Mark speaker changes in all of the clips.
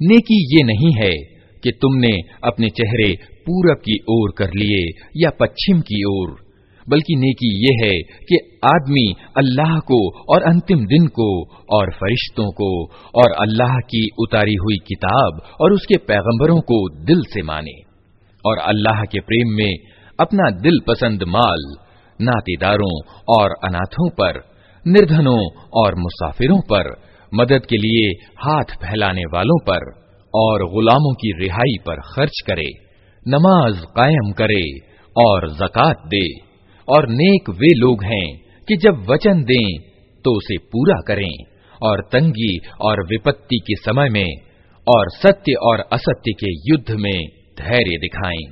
Speaker 1: नेकी ये नहीं है कि तुमने अपने चेहरे पूरब की ओर कर लिए या पश्चिम की ओर बल्कि नेकी ये है कि आदमी अल्लाह को और अंतिम दिन को और फरिश्तों को और अल्लाह की उतारी हुई किताब और उसके पैगंबरों को दिल से माने और अल्लाह के प्रेम में अपना दिल पसंद माल नातेदारों और अनाथों पर, निर्धनों और मुसाफिरों पर, मदद के लिए हाथ फैलाने वालों पर और गुलामों की रिहाई पर खर्च करे, नमाज़ कायम करे और जक़ात दे। और नेक वे लोग हैं कि जब वचन दें तो उसे पूरा करें। और तंगी और विपत्ति के समय में और सत्य और असत्य के युद्ध में धैर्य दिखाएँ।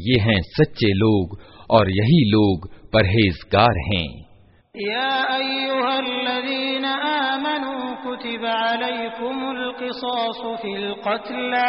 Speaker 1: ये हैं सच्चे लोग और यही लोग परहेजगार हैं।
Speaker 2: या अय्युहल्लज़ीना आमनू कुतिबा अलैकुमुल क़िसासु फिल क़त्ला।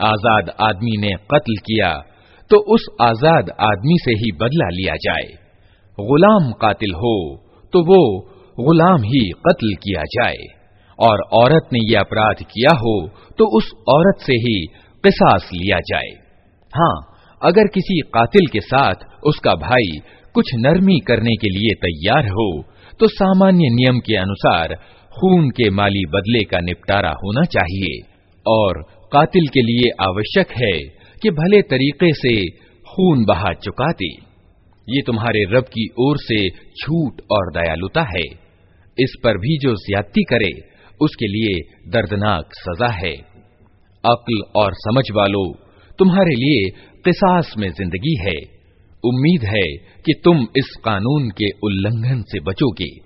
Speaker 1: आज़ाद आदमी ने कत्ल किया तो उस आज़ाद आदमी से ही बदला लिया जाए। गुलाम कातिल हो तो वो गुलाम ही कत्ल किया जाए। और औरत ने यह अपराध किया हो तो उस औरत से ही किसास लिया जाए। हाँ अगर किसी कातिल के साथ उसका भाई कुछ नरमी करने के लिए तैयार हो तो सामान्य नियम के अनुसार खून के माली बदले का निपटारा होना चाहिए। और कातिल के लिए आवश्यक है कि भले तरीके से खून बहा चुकाते ये तुम्हारे रब की ओर से छूट और दयालुता है। इस पर भी जो ज्यादती करे, उसके लिए दर्दनाक सजा है। अक्ल और समझ वालों, तुम्हारे लिए किसास में ज़िंदगी है। उम्मीद है कि तुम इस कानून के उल्लंघन से बचोगे।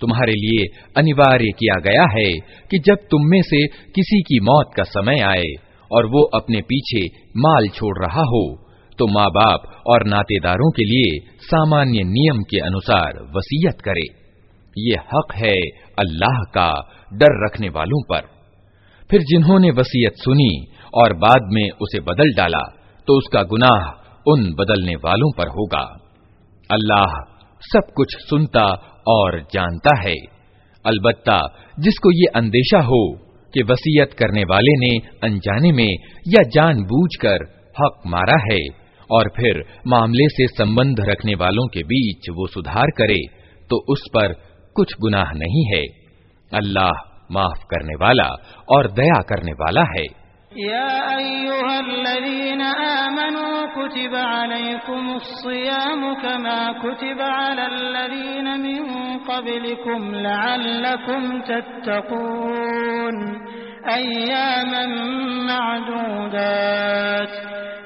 Speaker 1: तुम्हारे लिए अनिवार्य किया गया है कि जब तुम में से किसी की मौत का समय आए और वो अपने पीछे माल छोड़ रहा हो तो माँ बाप और नातेदारों के लिए सामान्य नियम के अनुसार वसीयत करे ये हक है अल्लाह का डर रखने वालों पर। फिर जिन्होंने वसीयत सुनी और बाद में उसे बदल डाला तो उसका गुनाह उन बदलने वालों पर होगा। अल्लाह सब कुछ सुनता और जानता है। अलबत्ता जिसको ये अंदेशा हो कि वसीयत करने वाले ने अनजाने में या जानबूझकर हक मारा है और फिर मामले से संबंध रखने वालों के बीच वो सुधार करे तो उस पर कुछ गुनाह नहीं है अल्लाह माफ करने वाला और दया करने वाला है
Speaker 2: अय्यामन मअदूदात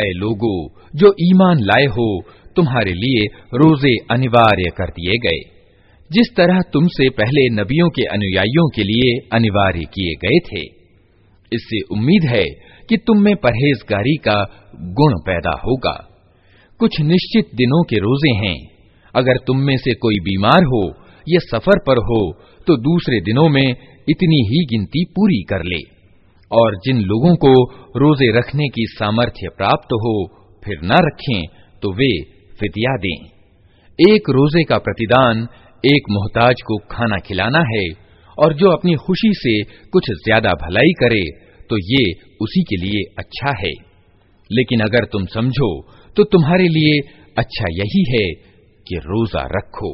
Speaker 1: ऐ लोगो जो ईमान लाए हो तुम्हारे लिए रोजे अनिवार्य कर दिए गए जिस तरह तुमसे पहले नबियों के अनुयायियों के लिए अनिवार्य किए गए थे इससे उम्मीद है कि तुम में परहेजगारी का गुण पैदा होगा कुछ निश्चित दिनों के रोजे हैं अगर तुम में से कोई बीमार हो या सफर पर हो तो दूसरे दिनों में इतनी ही गिनती पूरी कर ले और जिन लोगों को रोज़े रखने की सामर्थ्य प्राप्त हो, फिर न रखें तो वे फितिया दें। एक रोज़े का प्रतिदान, एक मोहताज को खाना खिलाना है, और जो अपनी खुशी से कुछ ज़्यादा भलाई करे तो ये उसी के लिए अच्छा है। लेकिन अगर तुम समझो तो तुम्हारे लिए अच्छा यही है कि रोजा रखो।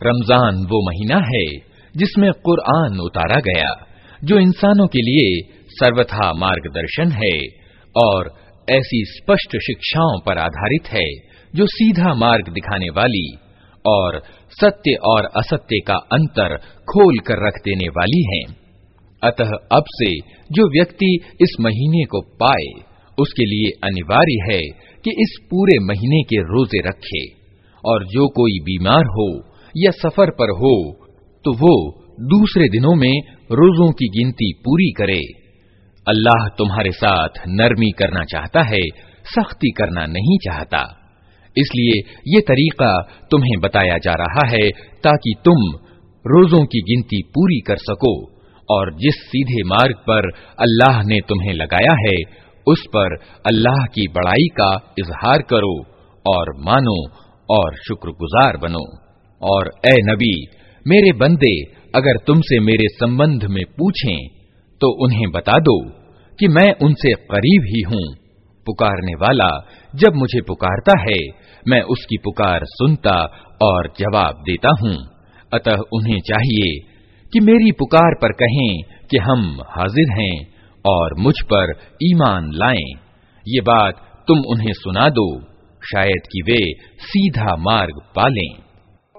Speaker 1: रमजान वो महीना है जिसमें कुरआन उतारा गया जो इंसानों के लिए सर्वथा मार्गदर्शन है और ऐसी स्पष्ट शिक्षाओं पर आधारित है जो सीधा मार्ग दिखाने वाली और सत्य और असत्य का अंतर खोल कर रख देने वाली हैं। अतः अब से जो व्यक्ति इस महीने को पाए, उसके लिए अनिवार्य है कि इस पूरे महीने के रोज़े रखे। और जो कोई बीमार हो या सफ़र पर हो तो वो दूसरे दिनों में रोजों की गिनती पूरी करे। अल्लाह तुम्हारे साथ नरमी करना चाहता है, सख्ती करना नहीं चाहता। इसलिए ये तरीका तुम्हें बताया जा रहा है, ताकि तुम रोजों की गिनती पूरी कर सको। और जिस सीधे मार्ग पर अल्लाह ने तुम्हें लगाया है, उस पर अल्लाह की बड़ाई का इजहार करो और मानो और शुक्रगुजार बनो। और ए नबी, मेरे बंदे अगर तुमसे मेरे संबंध में पूछें तो उन्हें बता दो कि मैं उनसे करीब ही हूँ। पुकारने वाला जब मुझे पुकारता है, मैं उसकी पुकार सुनता और जवाब देता हूँ। अतः उन्हें चाहिए कि मेरी पुकार पर कहें कि हम हाजिर हैं और मुझ पर ईमान लाएं ये बात तुम उन्हें सुना दो शायद कि वे सीधा मार्ग पालें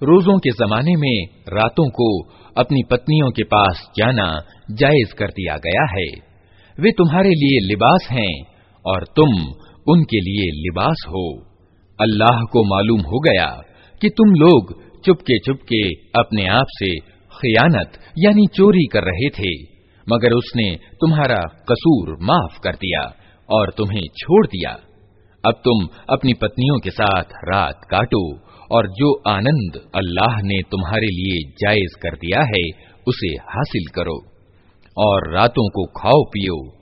Speaker 1: रोजों के जमाने में रातों को अपनी पत्नियों के पास जाना जायज़ कर दिया गया है। वे तुम्हारे लिए लिबास हैं और तुम उनके लिए लिबास हो। अल्लाह को मालूम हो गया कि तुम लोग चुपके चुपके अपने आप से खयानत यानी चोरी कर रहे थे, मगर उसने तुम्हारा कसूर माफ़ कर दिया और तुम्हें छोड़ दिया। अब तुम अपनी पत्नियों के साथ रात काटो और जो आनंद अल्लाह ने तुम्हारे लिए जायज़ कर दिया है, उसे हासिल करो। और रातों को खाओ पियो।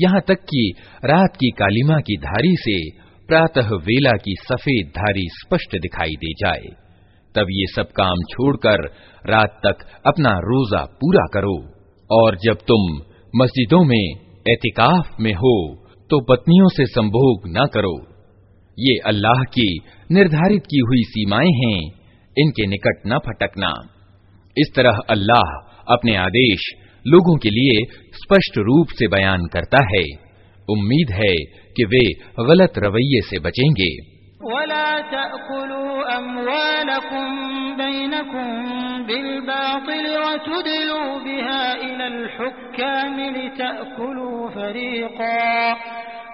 Speaker 1: यहाँ तक कि रात की कालिमा की धारी से प्रातः वेला की सफ़ेद धारी स्पष्ट दिखाई दे जाए। तब ये सब काम छोड़कर रात तक अपना रोजा पूरा करो। और जब तुम मस्जिदों में एहतिकाफ में हो तो पत्नियों से संभोग ना करो। ये अल्लाह की निर्धारित की हुई सीमाएँ हैं, इनके निकट न फटकना। इस तरह अल्लाह अपने आदेश लोगों के लिए स्पष्ट रूप से बयान करता है। उम्मीद है कि वे गलत रवैये से बचेंगे।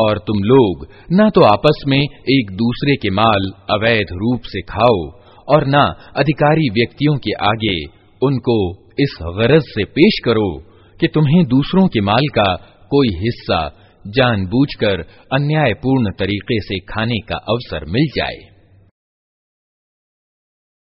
Speaker 1: और तुम लोग न तो आपस में एक दूसरे के माल अवैध रूप से खाओ और न अधिकारी व्यक्तियों के आगे उनको इस गरज से पेश करो कि तुम्हें दूसरों के माल का कोई हिस्सा जानबूझकर अन्यायपूर्ण तरीके से खाने का अवसर मिल जाए।